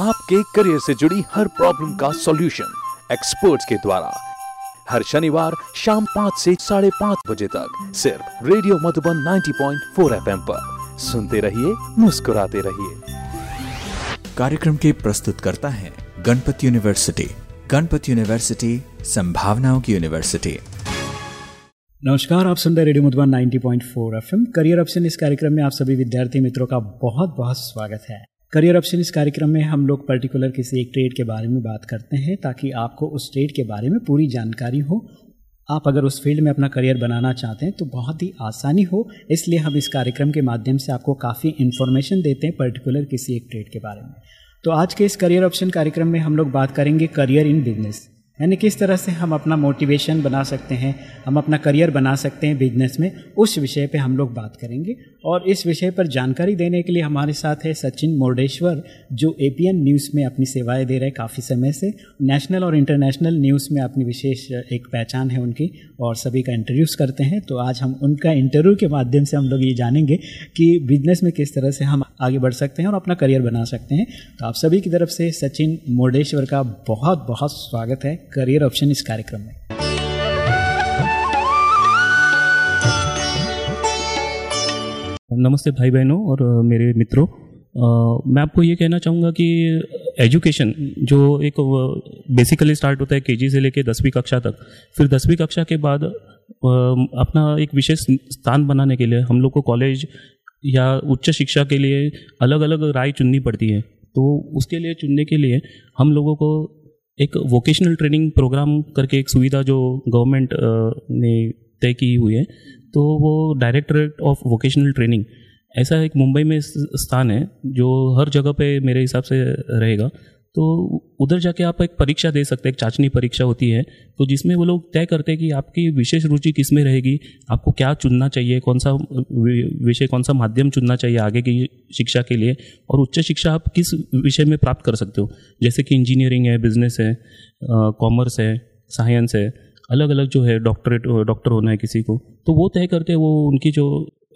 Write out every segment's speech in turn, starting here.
आपके करियर से जुड़ी हर प्रॉब्लम का सॉल्यूशन एक्सपर्ट्स के द्वारा। हर शनिवार शाम पाँच से साढ़े पाँच बजे तक सिर्फ़ रेडियो मधुबन 90.4 एफएम पर। सुनते रहिए मुस्कुराते रहिए। कार्यक्रम के प्रस्तुत करता है गणपति यूनिवर्सिटी गणपति यूनिवर्सिटी संभावनाओं की यूनिवर्सिटी। नमस्कार आप सुन रहे radio Madhuban 90.4 FM. Career option इस कार्यक्रम में आप सभी विद्यार्थी मित्रों का बहुत बहुत स्वागत है। करियर ऑप्शन इस कार्यक्रम में हम लोग पर्टिकुलर किसी एक ट्रेड के बारे में बात करते हैं ताकि आपको उस ट्रेड के बारे में पूरी जानकारी हो। आप अगर उस फ़ील्ड में अपना करियर बनाना चाहते हैं तो बहुत ही आसानी हो, इसलिए हम इस कार्यक्रम के माध्यम से आपको काफ़ी इन्फॉर्मेशन देते हैं पर्टिकुलर किसी एक ट्रेड के बारे में। तो आज के इस करियर ऑप्शन कार्यक्रम में हम लोग बात करेंगे करियर इन बिज़नेस यानी किस तरह से हम अपना मोटिवेशन बना सकते हैं, हम अपना करियर बना सकते हैं बिज़नेस में, उस विषय पे हम लोग बात करेंगे। और इस विषय पर जानकारी देने के लिए हमारे साथ है सचिन मुर्डेश्वर, जो एपीएन न्यूज़ में अपनी सेवाएँ दे रहे हैं काफ़ी समय से। नेशनल और इंटरनेशनल न्यूज़ में अपनी विशेष एक पहचान है उनकी और सभी का इंटरव्यूज़ करते हैं। तो आज हम उनका इंटरव्यू के माध्यम से हम लोग ये जानेंगे कि बिज़नेस में किस तरह से हम आगे बढ़ सकते हैं और अपना करियर बना सकते हैं। तो आप सभी की तरफ़ से सचिन मुर्डेश्वर का बहुत बहुत स्वागत है। करियर ऑप्शन इस कार्यक्रम में। नमस्ते भाई बहनों और मेरे मित्रों। मैं आपको ये कहना चाहूँगा कि एजुकेशन जो एक बेसिकली स्टार्ट होता है केजी से लेके दसवीं कक्षा तक। फिर दसवीं कक्षा के बाद अपना एक विशेष स्थान बनाने के लिए हम लोग को कॉलेज या उच्च शिक्षा के लिए अलग अलग राय चुननी पड़ती है। तो उसके लिए चुनने के लिए हम लोगों को एक वोकेशनल ट्रेनिंग प्रोग्राम करके एक सुविधा जो गवर्नमेंट ने तय की हुई है तो वो डायरेक्टरेट ऑफ़ वोकेशनल ट्रेनिंग ऐसा एक मुंबई में स्थान है जो हर जगह पे मेरे हिसाब से रहेगा। तो उधर जाके आप एक परीक्षा दे सकते हैं, एक चाचनी परीक्षा होती है तो जिसमें वो लोग तय करते हैं कि आपकी विशेष रुचि किसमें रहेगी, आपको क्या चुनना चाहिए, कौन सा विषय, कौन सा माध्यम चुनना चाहिए आगे की शिक्षा के लिए, और उच्च शिक्षा आप किस विषय में प्राप्त कर सकते हो? जैसे कि इंजीनियरिंग है बिज़नेस है कॉमर्स है साइंस है अलग अलग जो है डॉक्टरेट डॉक्टर होना है किसी को तो वो तय करते हैं, वो उनकी जो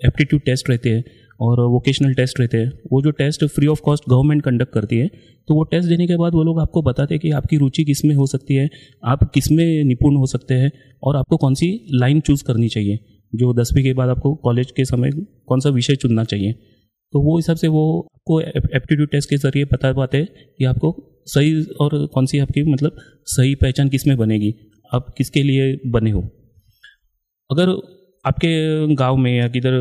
एप्टीट्यूड टेस्ट रहते हैं और वोकेशनल टेस्ट रहते हैं। वो जो test free of cost government conduct करती है तो वो टेस्ट देने के बाद वो लोग आपको बताते हैं कि आपकी रुचि किसमें हो सकती है, आप किसमें निपुण हो सकते हैं और आपको कौन सी लाइन चूज़ करनी चाहिए, जो दसवीं के बाद आपको कॉलेज के समय कौन सा विषय चुनना चाहिए। तो वो हिसाब से वो आपको एप्टीट्यूड टेस्ट के ज़रिए बता पाते हैं कि आपको सही और कौन सी आपकी मतलब सही पहचान किसमें बनेगी, आप किसके लिए बने हो। अगर आपके गाँव में या किधर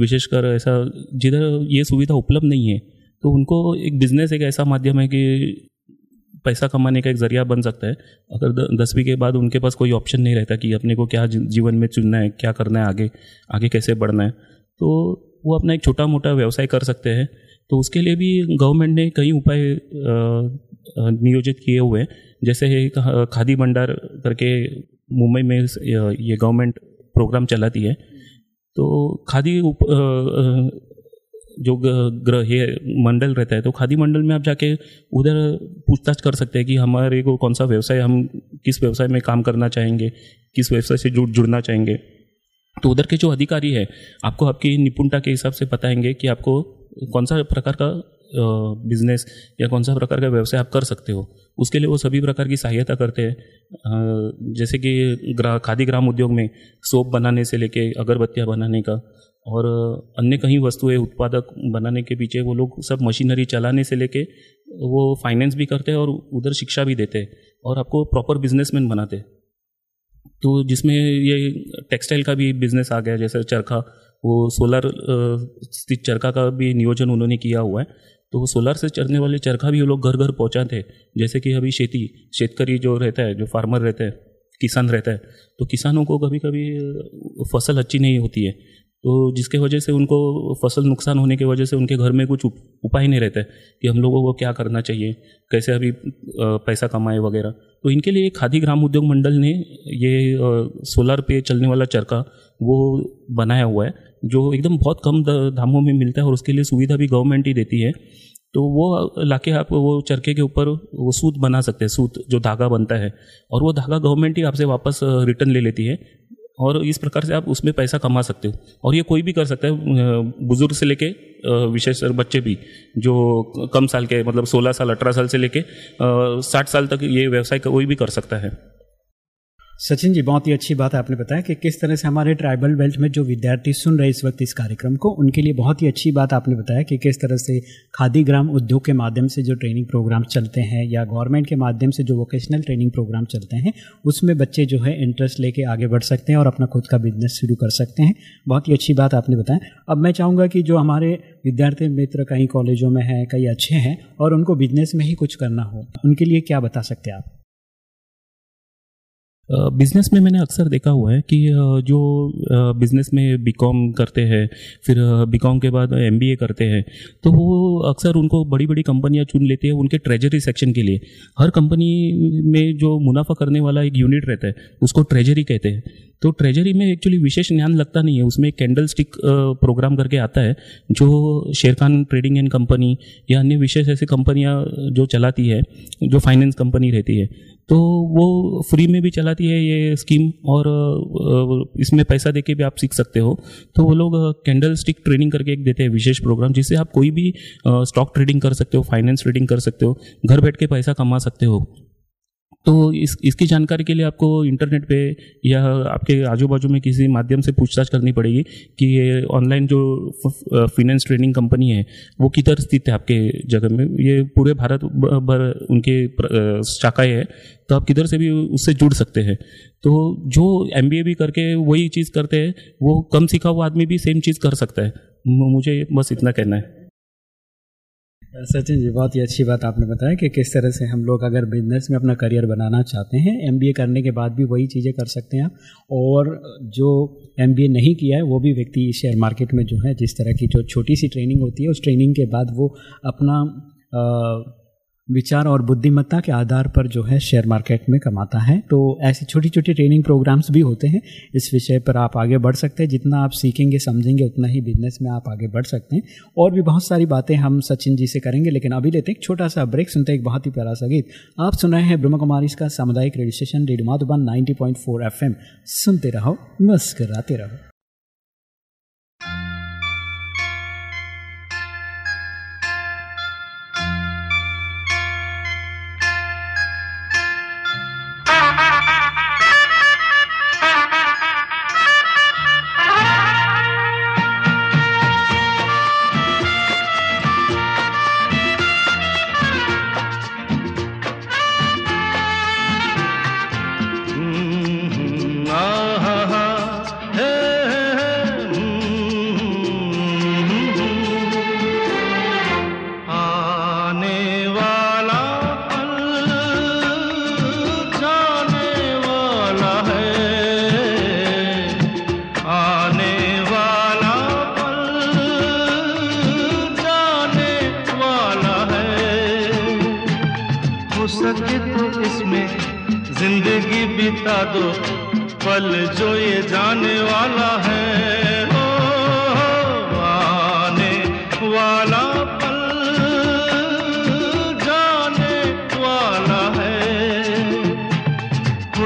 विशेषकर ऐसा जिधर ये सुविधा उपलब्ध नहीं है तो उनको एक बिज़नेस एक ऐसा माध्यम है कि पैसा कमाने का एक ज़रिया बन सकता है। अगर दसवीं के बाद उनके पास कोई ऑप्शन नहीं रहता कि अपने को क्या जीवन में चुनना है, क्या करना है आगे आगे कैसे बढ़ना है तो वो अपना एक छोटा मोटा व्यवसाय कर सकते हैं। तो उसके लिए भी गवर्नमेंट ने कई उपाय नियोजित किए हुए हैं। जैसे खादी भंडार करके मुंबई में ये गवर्नमेंट प्रोग्राम चलाती है। तो खादी उप जो ग्रह मंडल रहता है तो खादी मंडल में आप जाके उधर पूछताछ कर सकते हैं कि हमारे को कौन सा व्यवसाय, हम किस व्यवसाय में काम करना चाहेंगे, किस व्यवसाय से जुड़, जुड़ना चाहेंगे। तो उधर के जो अधिकारी है, आपको आपकी निपुणता के हिसाब से बताएँगे कि आपको कौन सा प्रकार का बिज़नेस या कौन सा प्रकार का व्यवसाय आप कर सकते हो, उसके लिए वो सभी प्रकार की सहायता करते हैं। जैसे कि ग्रा, खादी ग्राम उद्योग में सोप बनाने से लेके अगरबत्तियाँ बनाने का और अन्य कई वस्तुएँ, उत्पादक बनाने के पीछे वो लोग सब मशीनरी चलाने से लेके वो फाइनेंस भी करते हैं और उधर शिक्षा भी देते हैं और आपको प्रॉपर बिजनेसमैन बनाते तो जिसमें ये टेक्सटाइल का भी बिज़नेस आ गया, जैसे चरखा, वो सोलर स्थित चरखा का भी नियोजन उन्होंने किया हुआ है। तो सोलर से चलने वाले चरखा भी वो लोग घर घर पहुँचाते हैं जैसे कि अभी खेती शेतकरी जो रहता है, जो फार्मर रहता है, किसान रहता है तो किसानों को कभी कभी फ़सल अच्छी नहीं होती है। तो जिसके वजह से उनको फ़सल नुकसान होने की वजह से उनके घर में कुछ उपाय नहीं रहता है कि हम लोगों को क्या करना चाहिए, कैसे अभी पैसा कमाए वगैरह। तो इनके लिए खादी ग्राम उद्योग मंडल ने ये सोलर पे चलने वाला चरखा वो बनाया हुआ है। जो एकदम बहुत कम दामों में मिलता है और उसके लिए सुविधा भी गवर्नमेंट ही देती है तो वो लाके आप वो चरखे के ऊपर वो सूत बना सकते हैं, सूत जो धागा बनता है, और वो धागा गवर्नमेंट ही आपसे वापस रिटर्न ले लेती है, और इस प्रकार से आप उसमें पैसा कमा सकते हो, और ये कोई भी कर सकता है बुज़ुर्ग से लेके विशेष बच्चे भी, जो कम साल के मतलब 16 साल 18 साल से लेके साठ साल तक ये व्यवसाय कोई भी कर सकता है। सचिन जी, बहुत ही अच्छी बात आपने बताया कि किस तरह से हमारे ट्राइबल बेल्ट में जो विद्यार्थी सुन रहे इस वक्त इस कार्यक्रम को, उनके लिए बहुत ही अच्छी बात आपने बताया कि किस तरह से खादी ग्राम उद्योग के माध्यम से जो ट्रेनिंग प्रोग्राम चलते हैं या गवर्नमेंट के माध्यम से जो वोकेशनल ट्रेनिंग प्रोग्राम चलते हैं, उसमें बच्चे जो है इंटरेस्ट लेके आगे बढ़ सकते हैं और अपना खुद का बिज़नेस शुरू कर सकते हैं। बहुत ही अच्छी बात आपने बताया। अब मैं चाहूँगा कि जो हमारे विद्यार्थी मित्र कई कॉलेजों में हैं कई अच्छे हैं और उनको बिज़नेस में ही कुछ करना हो, उनके लिए क्या बता सकते हैं आप? बिज़नेस में मैंने अक्सर देखा हुआ है कि जो बिज़नेस में बीकॉम करते हैं, फिर बीकॉम के बाद एमबीए करते हैं तो वो अक्सर उनको बड़ी बड़ी कंपनियाँ चुन लेती है उनके ट्रेजरी सेक्शन के लिए। हर कंपनी में जो मुनाफा करने वाला एक यूनिट रहता है, उसको ट्रेजरी कहते हैं। तो ट्रेजरी में एक्चुअली विशेष ज्ञान लगता नहीं है, उसमें कैंडल स्टिक प्रोग्राम करके आता है, जो शेर खान ट्रेडिंग एंड कंपनी या अन्य विशेष ऐसी कंपनियाँ जो चलाती है, जो फाइनेंस कंपनी रहती है तो वो फ्री में भी चलाती है ये स्कीम और इसमें पैसा देके भी आप सीख सकते हो। तो वो लोग कैंडल स्टिक ट्रेनिंग करके एक देते हैं विशेष प्रोग्राम जिससे आप कोई भी स्टॉक ट्रेडिंग कर सकते हो फाइनेंस ट्रेडिंग कर सकते हो, घर बैठ के पैसा कमा सकते हो। तो इस, इसकी जानकारी के लिए आपको इंटरनेट पे या आपके आजू बाजू में किसी माध्यम से पूछताछ करनी पड़ेगी कि ये ऑनलाइन जो फिनेंस ट्रेनिंग कंपनी है, वो किधर स्थित है आपके जगह में? ये पूरे भारत भर उनके शाखाएँ हैं तो आप किधर से भी उससे जुड़ सकते हैं। तो जो एमबीए भी करके वही चीज़ करते हैं, वो कम सीखा हुआ आदमी भी सेम चीज़ कर सकता है। मुझे बस इतना कहना है। सचिन जी बहुत ही अच्छी बात आपने बताया कि किस तरह से हम लोग अगर बिज़नेस में अपना करियर बनाना चाहते हैं एमबीए करने के बाद भी वही चीज़ें कर सकते हैं और जो एमबीए नहीं किया है वो भी व्यक्ति शेयर मार्केट में जो है जिस तरह की जो छोटी सी ट्रेनिंग होती है उस ट्रेनिंग के बाद वो अपना अ, विचार और बुद्धिमत्ता के आधार पर जो है शेयर मार्केट में कमाता है। तो ऐसी छोटी छोटी ट्रेनिंग प्रोग्राम्स भी होते हैं। इस विषय पर आप आगे बढ़ सकते हैं। जितना आप सीखेंगे, समझेंगे, उतना ही बिज़नेस में आप आगे बढ़ सकते हैं। और भी बहुत सारी बातें हम सचिन जी से करेंगे, लेकिन अभी लेते हैं एक छोटा सा ब्रेक सुनते हैं एक बहुत ही प्यारा सा गीत। आप सुन रहे हैं ब्रह्म कुमारी इसका सामुदायिक radio station radio Madhuban 90.4 FM सुनते रहो, मुस्कराते रहो। सके तो इसमें। ज़िंदगी बिता दो पल जो ये जाने वाला है। ओ, आने वाला पल जाने वाला है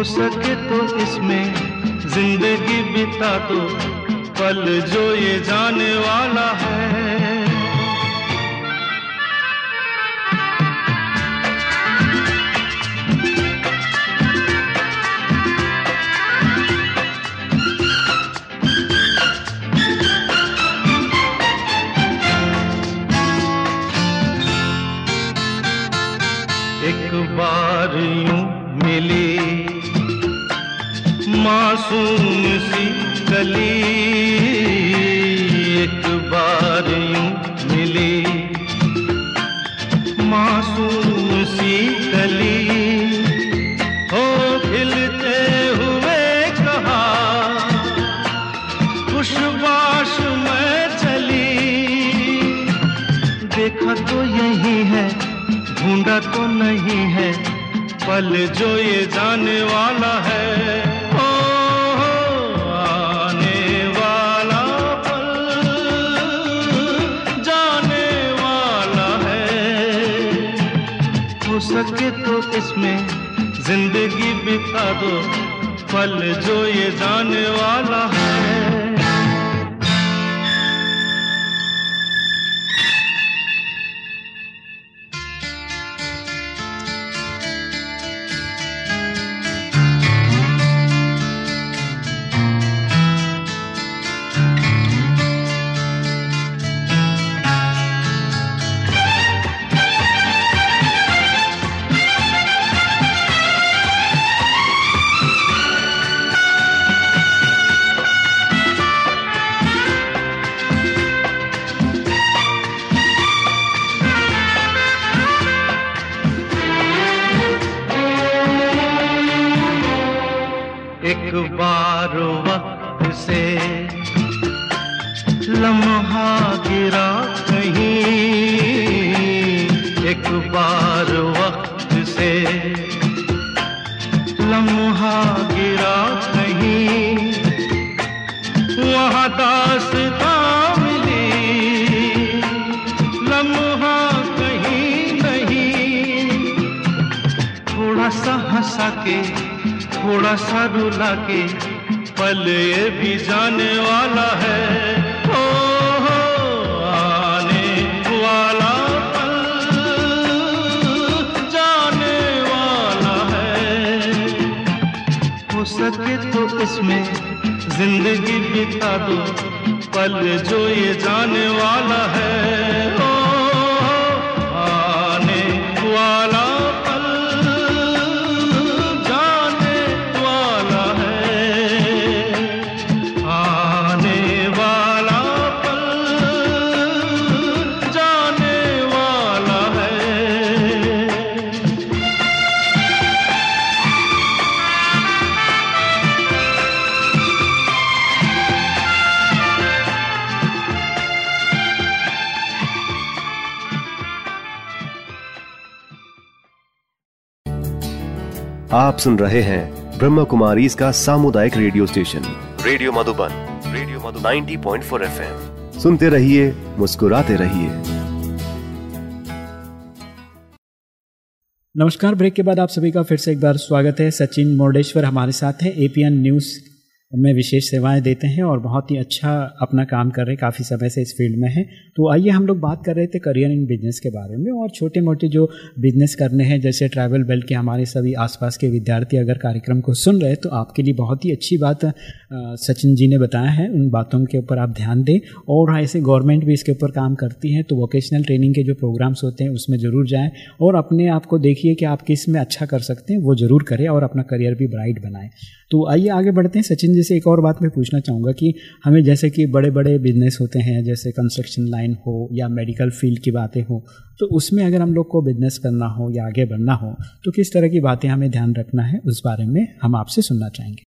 सके तो इसमें ज़िंदगी बिता दो पल जो ये जाने वाला है। मासूम सी कली एक बार यूँ मिली। मासूम सी कली हो खिलते हुए कहा। खुशबाश में चली। देखा तो यही है, ढूंढा तो नहीं है, पल जो ये जाने वाला है। तो इसमें ज़िंदगी बिता दो पल जो ये जाने वाला है। के थोड़ा सा रुला के पल ये भी जाने वाला है। ओ हो, आने वाला पल जाने वाला है। हो सके तो इसमें ज़िंदगी बिता दो पल जो ये जाने वाला है। आप सुन रहे हैं ब्रह्म कुमारी इसका सामुदायिक radio station. Radio Madhuban radio Madhu 90.4 FM. सुनते रहिए मुस्कुराते रहिए। नमस्कार ब्रेक के बाद आप सभी का फिर से एक बार स्वागत है। सचिन मोर्डेश्वर हमारे साथ है एपीएन न्यूज़ में विशेष सेवाएँ देते हैं और बहुत ही अच्छा अपना काम कर रहे हैं, काफ़ी समय से इस फ़ील्ड में हैं। तो आइए हम लोग बात कर रहे थे करियर इन बिज़नेस के बारे में और छोटे मोटे जो बिज़नेस करने हैं, जैसे ट्रैवल बेल्ट के हमारे सभी आसपास के विद्यार्थी अगर कार्यक्रम को सुन रहे हैं तो आपके लिए बहुत ही अच्छी बात सचिन जी ने बताया है। उन बातों के ऊपर आप ध्यान दें और ऐसे गवर्नमेंट भी इसके ऊपर काम करती है तो वोकेशनल ट्रेनिंग के जो प्रोग्राम्स होते हैं, उसमें ज़रूर जाएँ और अपने आप को देखिए कि आप किसमें अच्छा कर सकते हैं, वो ज़रूर करें और अपना करियर भी ब्राइट बनाएँ। तो आइए आगे बढ़ते हैं। सचिन जी से एक और बात मैं पूछना चाहूँगा कि हमें जैसे कि बड़े बड़े बिज़नेस होते हैं, जैसे कंस्ट्रक्शन लाइन हो या मेडिकल फ़ील्ड की बातें हो तो उसमें अगर हम लोग को बिज़नेस करना हो या आगे बढ़ना हो तो किस तरह की बातें हमें ध्यान रखना है, उस बारे में हम आपसे सुनना चाहेंगे।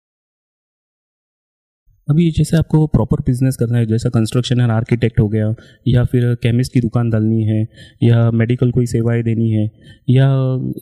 अभी जैसे आपको प्रॉपर बिज़नेस करना है, जैसा कंस्ट्रक्शन एंड आर्किटेक्ट हो गया, या फिर केमिस्ट की दुकान डालनी है, या मेडिकल कोई सेवाएँ देनी है, या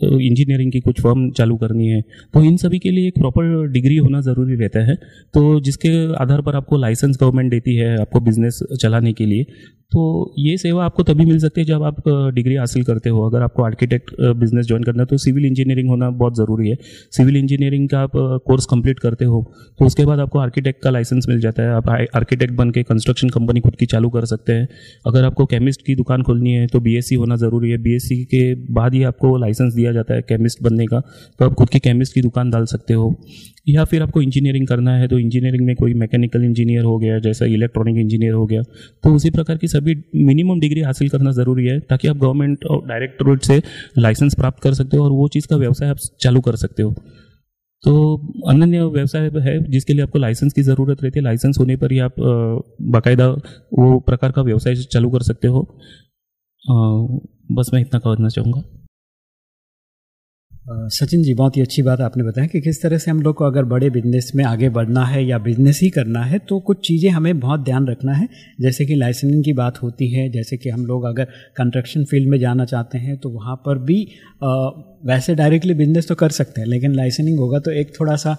इंजीनियरिंग की कुछ फर्म चालू करनी है तो इन सभी के लिए एक प्रॉपर डिग्री होना ज़रूरी रहता है। तो जिसके आधार पर आपको लाइसेंस गवर्नमेंट देती है, आपको बिज़नेस चलाने के लिए तो ये सेवा आपको तभी मिल सकती है जब आप डिग्री हासिल करते हो। अगर आपको आर्किटेक्ट बिज़नेस ज्वाइन करना है तो सिविल इंजीनियरिंग होना बहुत ज़रूरी है। सिविल इंजीनियरिंग का आप कोर्स कंप्लीट करते हो तो उसके बाद आपको आर्किटेक्ट का लाइसेंस मिल जाता है, आप आर्किटेक्ट बन के कंस्ट्रक्शन कंपनी खुद की चालू कर सकते हैं। अगर आपको केमिस्ट की दुकान खोलनी है तो बीएससी होना ज़रूरी है। बीएससी के बाद ही आपको लाइसेंस दिया जाता है केमिस्ट बनने का तो आप खुद की केमिस्ट की दुकान डाल सकते हो। या फिर आपको इंजीनियरिंग करना है तो इंजीनियरिंग में कोई मैकेनिकल इंजीनियर हो गया, जैसा इलेक्ट्रॉनिक इंजीनियर हो गया तो उसी प्रकार की सभी मिनिमम डिग्री हासिल करना ज़रूरी है, ताकि आप गवर्नमेंट और डायरेक्ट रूट से लाइसेंस प्राप्त कर सकते हो और वो चीज़ का व्यवसाय आप चालू कर सकते हो। तो अनन्य व्यवसाय है जिसके लिए आपको लाइसेंस की ज़रूरत रहती है। लाइसेंस होने पर ही आप बाकायदा वो प्रकार का व्यवसाय चालू कर सकते हो। बस मैं इतना कहना चाहूँगा। सचिन जी, बहुत ही अच्छी बात आपने बताया कि किस तरह से हम लोग को अगर बड़े बिज़नेस में आगे बढ़ना है या बिज़नेस ही करना है तो कुछ चीज़ें हमें बहुत ध्यान रखना है। जैसे कि लाइसेंसिंग की बात होती है, जैसे कि हम लोग अगर कंस्ट्रक्शन फ़ील्ड में जाना चाहते हैं तो वहाँ पर भी वैसे डायरेक्टली बिज़नेस तो कर सकते हैं, लेकिन लाइसेंसिंग होगा तो एक थोड़ा सा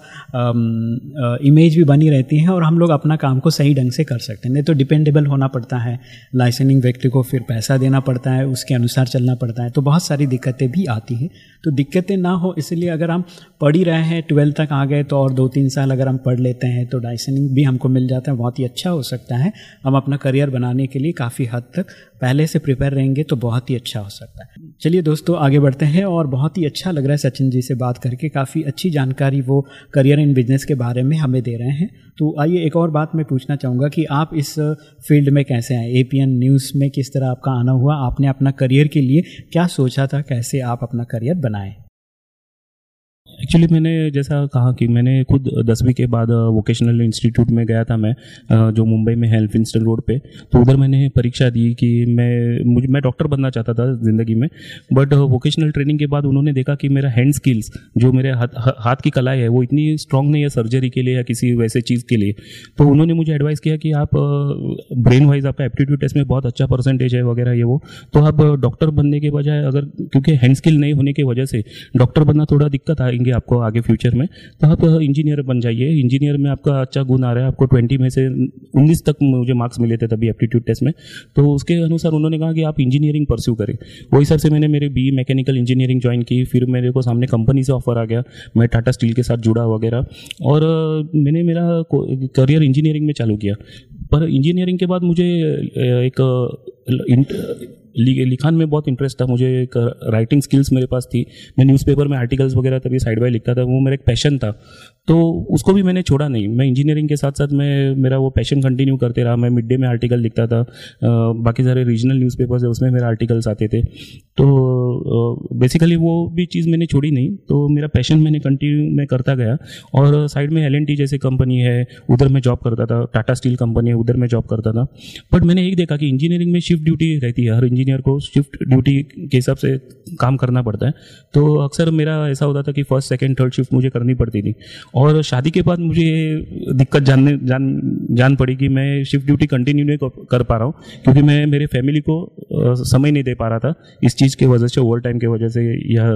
इमेज भी बनी रहती है और हम लोग अपना काम को सही ढंग से कर सकते हैं। नहीं तो डिपेंडेबल होना पड़ता है लाइसेंसिंग व्यक्ति को फिर पैसा देना पड़ता है, उसके अनुसार चलना पड़ता है तो बहुत सारी दिक्कतें भी आती हैं। तो दिक्कतें ना हो, इसलिए अगर हम पढ़ ही रहे हैं ट्वेल्थ तक आ गए तो और दो तीन साल अगर हम पढ़ लेते हैं तो लाइसेंसिंग भी हमको मिल जाता है, बहुत ही अच्छा हो सकता है। हम अपना करियर बनाने के लिए काफ़ी हद तक पहले से प्रिपेयर रहेंगे तो बहुत ही अच्छा हो सकता है। चलिए दोस्तों, आगे बढ़ते हैं और बहुत ही अच्छा लग रहा है सचिन जी से बात करके। काफ़ी अच्छी जानकारी वो करियर इन बिज़नेस के बारे में हमें दे रहे हैं। तो आइए एक और बात मैं पूछना चाहूँगा कि आप इस फ़ील्ड में कैसे आए? ए न्यूज़ में किस तरह आपका आना हुआ? आपने अपना करियर के लिए क्या सोचा था? कैसे आप अपना करियर बनाएँ? एक्चुअली मैंने जैसा कहा कि मैंने खुद दसवीं के बाद वोकेशनल इंस्टीट्यूट में गया था मैं जो मुंबई में है एल्फिंस्टन रोड पे। तो उधर मैंने परीक्षा दी कि मैं, मुझे, मैं डॉक्टर बनना चाहता था ज़िंदगी में। बट वोकेशनल ट्रेनिंग के बाद उन्होंने देखा कि मेरा हैंड स्किल्स जो मेरे हाथ हाथ की कलाई है, वो इतनी स्ट्रांग नहीं है सर्जरी के लिए या किसी वैसे चीज़ के लिए। तो उन्होंने मुझे एडवाइस किया कि आप ब्रेन वाइज आपका एप्टीट्यूड टेस्ट में बहुत अच्छा परसेंटेज है वगैरह ये वो। तो आप डॉक्टर बनने के बजाय अगर, क्योंकि हैंड स्किल नहीं होने की वजह से डॉक्टर बनना थोड़ा दिक्कत आएँगे आपको आगे फ्यूचर में। तो आप इंजीनियर बन जाइए। इंजीनियर में आपका अच्छा गुण आ रहा है। आपको ट्वेंटी में से उन्नीस तक मुझे मार्क्स मिले थे तभी एप्टीट्यूड टेस्ट में। तो उसके अनुसार उन्होंने कहा कि आप इंजीनियरिंग परस्यू करें। वही हिसाब से मैंने मेरे बी मैकेनिकल इंजीनियरिंग ज्वाइन की। फिर मेरे को सामने कंपनी से ऑफ़र आ गया। मैं टाटा स्टील के साथ जुड़ा वगैरह। और मैंने मेरा करियर इंजीनियरिंग में चालू किया। पर इंजीनियरिंग के बाद मुझे एक लिखान में बहुत इंटरेस्ट था, मुझे एक राइटिंग स्किल्स मेरे पास थी। मैं न्यूज़पेपर में आर्टिकल्स वगैरह तभी साइड बाय लिखता था, वो मेरा एक पैशन था। तो उसको भी मैंने छोड़ा नहीं। मैं इंजीनियरिंग के साथ साथ मैं, मेरा वो पैशन कंटिन्यू करते रहा। मैं मिड डे में आर्टिकल लिखता था। बाकी सारे रीजनल न्यूज़पेपर्स है, उसमें मेरे आर्टिकल्स आते थे। तो बेसिकली वो भी चीज़ मैंने छोड़ी नहीं। तो मेरा पैशन मैंने कंटिन्यू मैं करता गया। और साइड में एल जैसे कंपनी है, उधर मैं जॉब करता था। टाटा स्टील कंपनी है, उधर मैं जॉब करता था। बट मैंने एक देखा कि इंजीनियरिंग में शिफ्ट ड्यूटी रहती है। हर इंजीनियर को शिफ्ट ड्यूटी के हिसाब से काम करना पड़ता है। तो अक्सर मेरा ऐसा होता था कि फ़र्स्ट सेकेंड थर्ड शिफ्ट मुझे करनी पड़ती थी। और शादी के बाद मुझे ये दिक्कत जानने, जान जान पड़ी कि मैं शिफ्ट ड्यूटी कंटिन्यू नहीं कर पा रहा हूँ, क्योंकि मैं मेरे फैमिली को समय नहीं दे पा रहा था। इस चीज़ की वजह से ओवर टाइम की वजह से या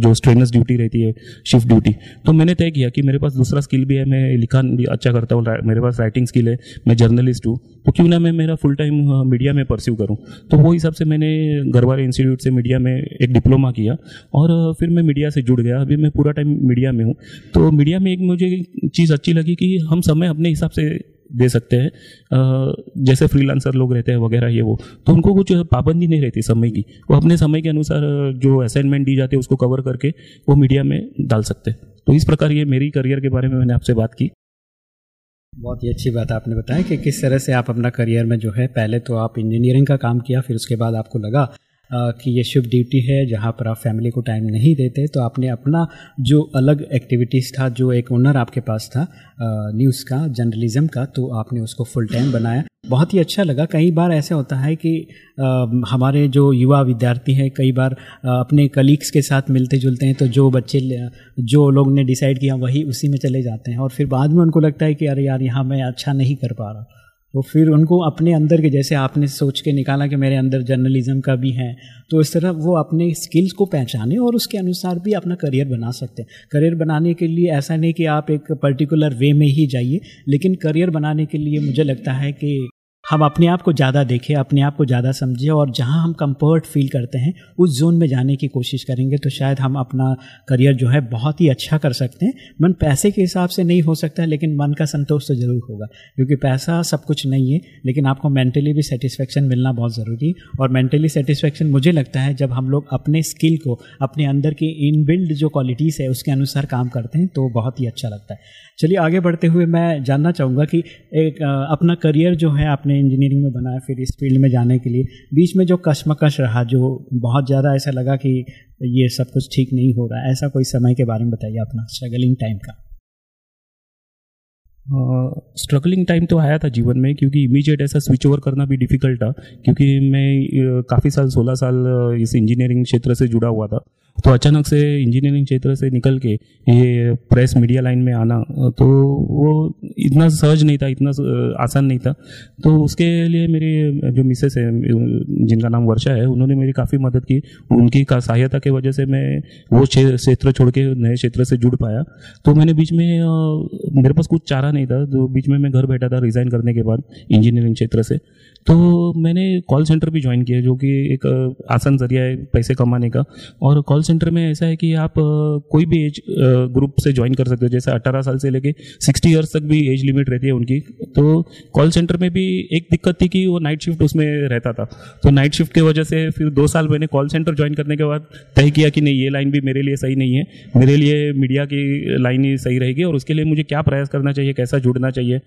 जो स्ट्रेनस ड्यूटी रहती है शिफ्ट ड्यूटी तो मैंने तय किया कि मेरे पास दूसरा स्किल भी है, मैं लिखान भी अच्छा करता हूँ मेरे पास राइटिंग स्किल है, मैं जर्नलिस्ट हूँ। तो क्यों ना मैं मेरा फुल टाइम मीडिया में परस्यू करूँ? तो वो हिसाब से मैंने गरवारे इंस्टीट्यूट से मीडिया में एक डिप्लोमा किया और फिर मैं मीडिया से जुड़ गया। अभी मैं पूरा टाइम मीडिया में हूँ। तो मीडिया में एक मुझे चीज़ अच्छी लगी कि हम समय अपने हिसाब से दे सकते हैं। जैसे फ्रीलांसर लोग रहते हैं वगैरह ये वो तो उनको कुछ पाबंदी नहीं रहती समय की। वो अपने समय के अनुसार जो असाइनमेंट दी जाती है उसको कवर करके वो मीडिया में डाल सकते हैं। तो इस प्रकार ये मेरी करियर के बारे में मैंने आपसे बात की। बहुत ही अच्छी बात आपने बताया कि किस तरह से आप अपना करियर में जो है, पहले तो आप इंजीनियरिंग का काम किया, फिर उसके बाद आपको लगा कि ये शिफ्ट ड्यूटी है जहाँ पर आप फैमिली को टाइम नहीं देते तो आपने अपना जो अलग एक्टिविटीज़ था जो एक ओनर आपके पास था न्यूज़ का जर्नलिज्म का तो आपने उसको फुल टाइम बनाया। बहुत ही अच्छा लगा। कई बार ऐसे होता है कि आ, हमारे जो युवा विद्यार्थी हैं कई बार आ, अपने कलीग्स के साथ मिलते जुलते हैं तो जो बच्चे जो लोग ने डिसाइड किया वही उसी में चले जाते हैं और फिर बाद में उनको लगता है कि अरे यार यहाँ मैं अच्छा नहीं कर पा रहा। तो फिर उनको अपने अंदर के, जैसे आपने सोच के निकाला कि मेरे अंदर जर्नलिज्म का भी है तो इस तरह वो अपने स्किल्स को पहचाने और उसके अनुसार भी अपना करियर बना सकते हैं। करियर बनाने के लिए ऐसा नहीं कि आप एक पर्टिकुलर वे में ही जाइए, लेकिन करियर बनाने के लिए मुझे लगता है कि हम अपने आप को ज़्यादा देखें, अपने आप को ज़्यादा समझें और जहाँ हम कंफर्ट फील करते हैं, उस जोन में जाने की कोशिश करेंगे तो शायद हम अपना करियर जो है बहुत ही अच्छा कर सकते हैं। मन पैसे के हिसाब से नहीं हो सकता, लेकिन मन का संतोष तो ज़रूर होगा, क्योंकि पैसा सब कुछ नहीं है, लेकिन आपको मेंटली भी सेटिस्फेक्शन मिलना बहुत ज़रूरी और मेंटली सेटिस्फेक्शन मुझे लगता है जब हम लोग अपने स्किल को, अपने अंदर की इनबिल्ड जो क्वालिटीज़ है, उसके अनुसार काम करते हैं तो बहुत ही अच्छा लगता है। चलिए आगे बढ़ते हुए मैं जानना चाहूँगा कि एक अपना करियर जो है आपने इंजीनियरिंग में बनाया फिर इस फ़ील्ड में जाने के लिए। बीच में जो कशमकश रहा जो बहुत ज़्यादा ऐसा लगा कि ये सब कुछ ठीक नहीं हो रहा ऐसा कोई समय के बारे में बताइए अपना स्ट्रगलिंग टाइम का। स्ट्रगलिंग uh, टाइम तो आया था जीवन में क्योंकि इमीडिएट ऐसा स्विच ओवर करना भी डिफ़िकल्ट था क्योंकि मैं काफ़ी साल 16 साल इस इंजीनियरिंग क्षेत्र से जुड़ा हुआ था। तो अचानक से इंजीनियरिंग क्षेत्र से निकल के ये प्रेस मीडिया लाइन में आना तो वो इतना सहज नहीं था, इतना आसान नहीं था। तो उसके लिए मेरी, जो मिसेस है, जिनका नाम वर्षा है, उन्होंने मेरी काफ़ी मदद की। उनकी का सहायता की वजह से मैं वो क्षेत्र छोड़ के नए क्षेत्र से जुड़ पाया। तो मैंने बीच में मेरे पास कुछ चारा नहीं था तो बीच में मैं घर बैठा था रिज़ाइन करने के बाद इंजीनियरिंग क्षेत्र से। तो मैंने कॉल सेंटर भी ज्वाइन किया, जो कि एक आसान ज़रिया है पैसे कमाने का। और कॉल सेंटर में ऐसा है कि आप कोई भी एज ग्रुप से ज्वाइन कर सकते हो। जैसे अट्ठारह साल से लेके सिक्सटी ईयर्स तक भी एज लिमिट रहती है उनकी। तो कॉल सेंटर में भी एक दिक्कत थी कि वो नाइट शिफ्ट उसमें रहता था। तो नाइट शिफ्ट की वजह से फिर दो साल मैंने कॉल सेंटर ज्वाइन करने के बाद तय किया कि नहीं, ये लाइन भी मेरे लिए सही नहीं है। मेरे लिए मीडिया की लाइन ही सही रहेगी और उसके लिए मुझे क्या प्रयास करना चाहिए, कैसा जुड़ना चाहिए।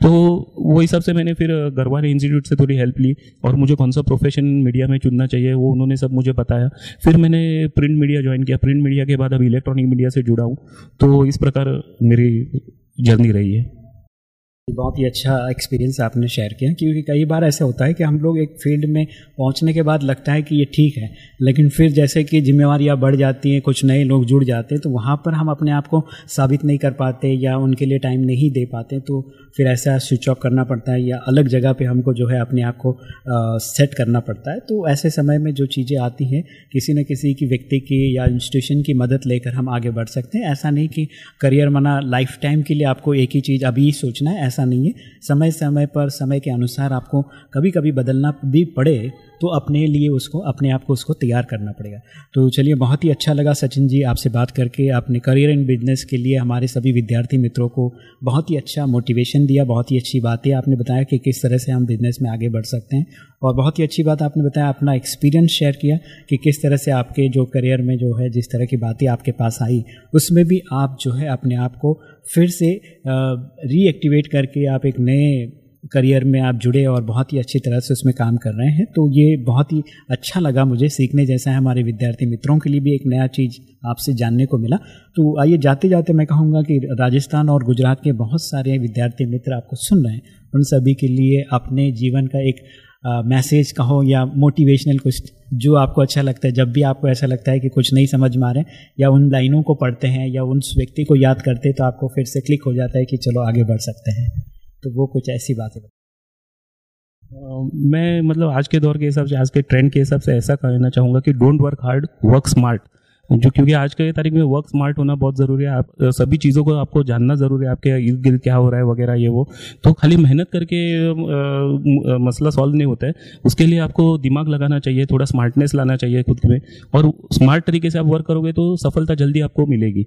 तो वो हिसाब से मैंने फिर गरवारे इंस्टीट्यूट से थोड़ी हेल्प ली और मुझे कौन सा प्रोफेशन मीडिया में चुनना चाहिए वो उन्होंने सब मुझे बताया। फिर मैंने प्रिंट मीडिया ज्वाइन किया। प्रिंट मीडिया के बाद अभी इलेक्ट्रॉनिक मीडिया से जुड़ा हूँ। तो इस प्रकार मेरी जर्नी रही है। बहुत ही अच्छा एक्सपीरियंस आपने शेयर किया, क्योंकि कई बार ऐसा होता है कि हम लोग एक फ़ील्ड में पहुँचने के बाद लगता है कि ये ठीक है, लेकिन फिर जैसे कि जिम्मेवारियाँ बढ़ जाती हैं, कुछ नए लोग जुड़ जाते हैं तो वहाँ पर हम अपने आप को साबित नहीं कर पाते या उनके लिए टाइम नहीं दे पाते तो फिर ऐसा स्विच ऑफ़ करना पड़ता है या अलग जगह पर हमको जो है अपने आप को सेट करना पड़ता है। तो ऐसे समय में जो चीज़ें आती हैं, किसी न किसी की व्यक्ति की या इंस्टीट्यूशन की मदद लेकर हम आगे बढ़ सकते हैं। ऐसा नहीं कि करियर मना लाइफ टाइम के लिए आपको एक ही चीज़ अभी सोचना है ऐसा नहीं है। समय समय पर, समय के अनुसार आपको कभी कभी बदलना भी पड़े तो अपने लिए उसको, अपने आप को उसको तैयार करना पड़ेगा। तो चलिए, बहुत ही अच्छा लगा सचिन जी आपसे बात करके। आपने करियर इन बिज़नेस के लिए हमारे सभी विद्यार्थी मित्रों को बहुत ही अच्छा मोटिवेशन दिया, बहुत ही अच्छी बातें आपने बताया कि किस तरह से हम बिज़नेस में आगे बढ़ सकते हैं। और बहुत ही अच्छी बात आपने बताया, अपना एक्सपीरियंस शेयर किया कि किस तरह से आपके जो करियर में जो है, जिस तरह की बातें आपके पास आई, उसमें भी आप जो है, अपने आप को फिर से रीएक्टिवेट करके आप एक नए करियर में आप जुड़े और बहुत ही अच्छी तरह से उसमें काम कर रहे हैं। तो ये बहुत ही अच्छा लगा मुझे सीखने जैसा है हमारे विद्यार्थी मित्रों के लिए भी एक नया चीज़ आपसे जानने को मिला। तो आइए जाते जाते मैं कहूँगा कि राजस्थान और गुजरात के बहुत सारे विद्यार्थी मित्र आपको सुन रहे हैं। उन सभी के लिए अपने जीवन का एक मैसेज कहो या मोटिवेशनल कुछ जो आपको अच्छा लगता है, जब भी आपको ऐसा लगता है कि कुछ नहीं समझ में आ रहे या उन लाइनों को पढ़ते हैं, या उन व्यक्ति को याद करते हैं तो आपको फिर से क्लिक हो जाता है कि चलो आगे बढ़ सकते हैं। तो वो कुछ ऐसी बातें मैं मतलब आज के दौर के हिसाब से, आज के ट्रेंड के हिसाब से ऐसा कहना चाहूँगा कि don't work hard work smart जो क्योंकि आज के तारीख में वर्क स्मार्ट होना बहुत ज़रूरी है। आप सभी चीज़ों को आपको जानना ज़रूरी है। आपके इर्द गिर्द क्या हो रहा है वगैरह, ये वो। तो खाली मेहनत करके मसला सॉल्व नहीं होता है। उसके लिए आपको दिमाग लगाना चाहिए, थोड़ा स्मार्टनेस लाना चाहिए खुद में। और स्मार्ट तरीके से आप वर्क करोगे तो सफलता जल्दी आपको मिलेगी।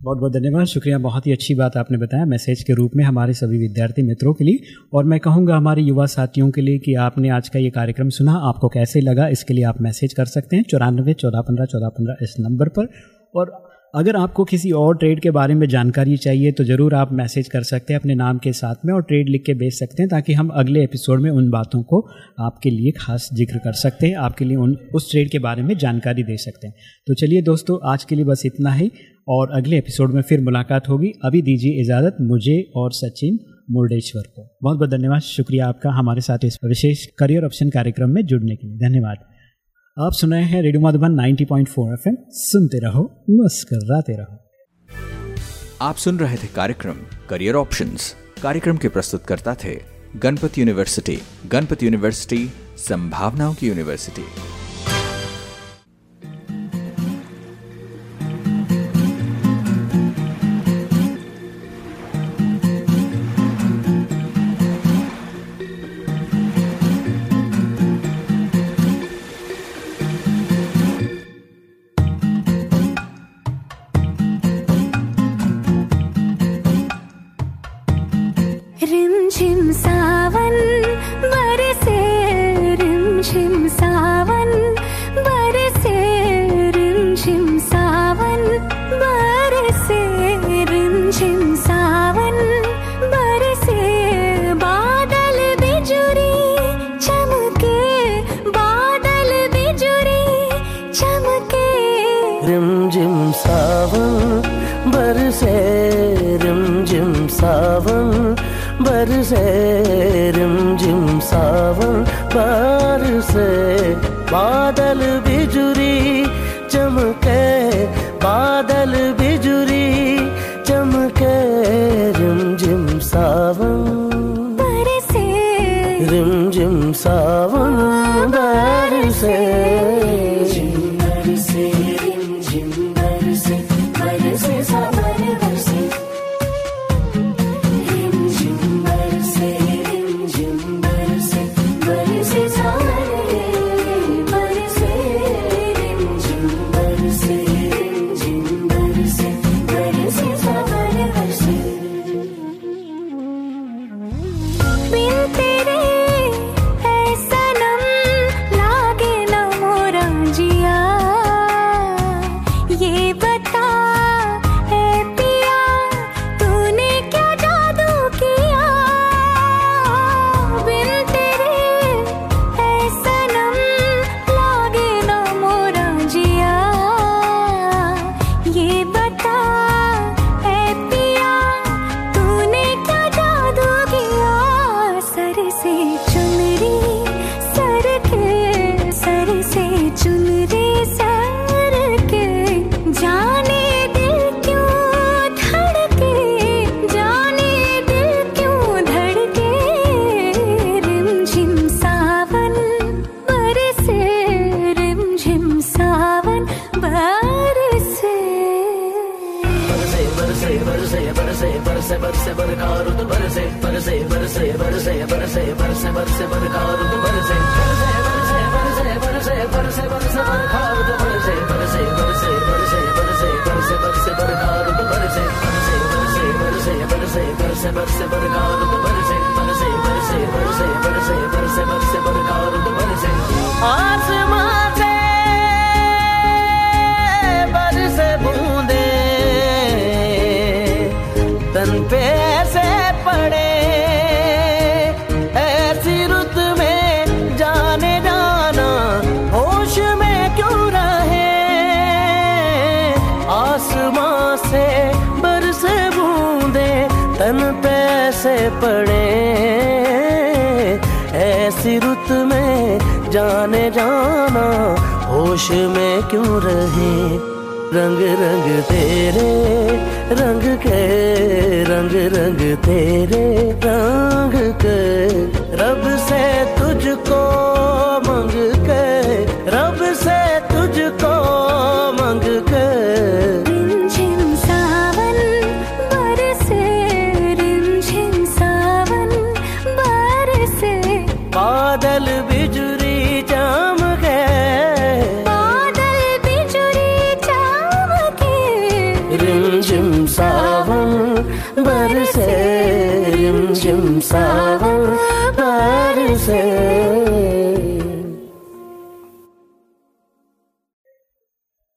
बहुत बहुत धन्यवाद। शुक्रिया, बहुत ही अच्छी बात आपने बताया मैसेज के रूप में हमारे सभी विद्यार्थी मित्रों के लिए। और मैं कहूँगा हमारे युवा साथियों के लिए कि आपने आज का ये कार्यक्रम सुना, आपको कैसे लगा, इसके लिए आप मैसेज कर सकते हैं चौरानबे चौदह पंद्रह चौदह पंद्रह इस नंबर पर। और अगर आपको किसी और ट्रेड के बारे में जानकारी चाहिए तो ज़रूर आप मैसेज कर सकते हैं अपने नाम के साथ में और ट्रेड लिख के भेज सकते हैं ताकि हम अगले एपिसोड में उन बातों को आपके लिए खास ज़िक्र कर सकते हैं, आपके लिए उन, उस ट्रेड के बारे में जानकारी दे सकते हैं। तो चलिए दोस्तों, आज के लिए बस इतना ही। और अगले एपिसोड में फिर मुलाकात होगी। अभी दीजिए इजाज़त, मुझे और सचिन मुर्डेश्वर को। बहुत बहुत धन्यवाद। शुक्रिया आपका हमारे साथ इस विशेष करियर ऑप्शन कार्यक्रम में जुड़ने के लिए। धन्यवाद। आप सुन रहे हैं रेडियो मधुबन 90.4 एफएम। सुनते रहो, मुस्कराते रहो। आप सुन रहे थे कार्यक्रम करियर ऑप्शन कार्यक्रम के प्रस्तुतकर्ता थे गणपति यूनिवर्सिटी गणपति यूनिवर्सिटी, संभावनाओं की यूनिवर्सिटी। रिमझिम सावन बरसे रिमझिम सावन बरसे रिमझिम सावन बरसे बादल बिजुर बरसे बरसे बरसे बरसे बरसे बरसे बरखा रुत बरसे बरसे बरसे बरसे बरसे बरसे बरसे बरखा रुत बरसे बरसे बरसे बरसे बरसे बरसे बरखा रुत बरसे बरसे बरसे बरसे बरसे बरसे बरसे बरखा रुत बरसे बरसे बरसे बरसे बरसे बरसे बरखा रुत बरसे बरसे बरसे बरसे बरसे बरसे बरसे बरखा रुत बरसे आसमां से बरसे बूंदे, तन पे ऐसे पड़े। ऐसी रुत में जाने जाना, होश में क्यों रहे? आसमां से बरसे बूंदे, तन पे ऐसे पड़े। ऐसी रुत में जाने जाना, होश में क्यों रहे? रंग रंग तेरे, रंग के रंग रंग तेरे रंग के। रब से तुझको मंग के, रब से तुझको मंग रिमझिम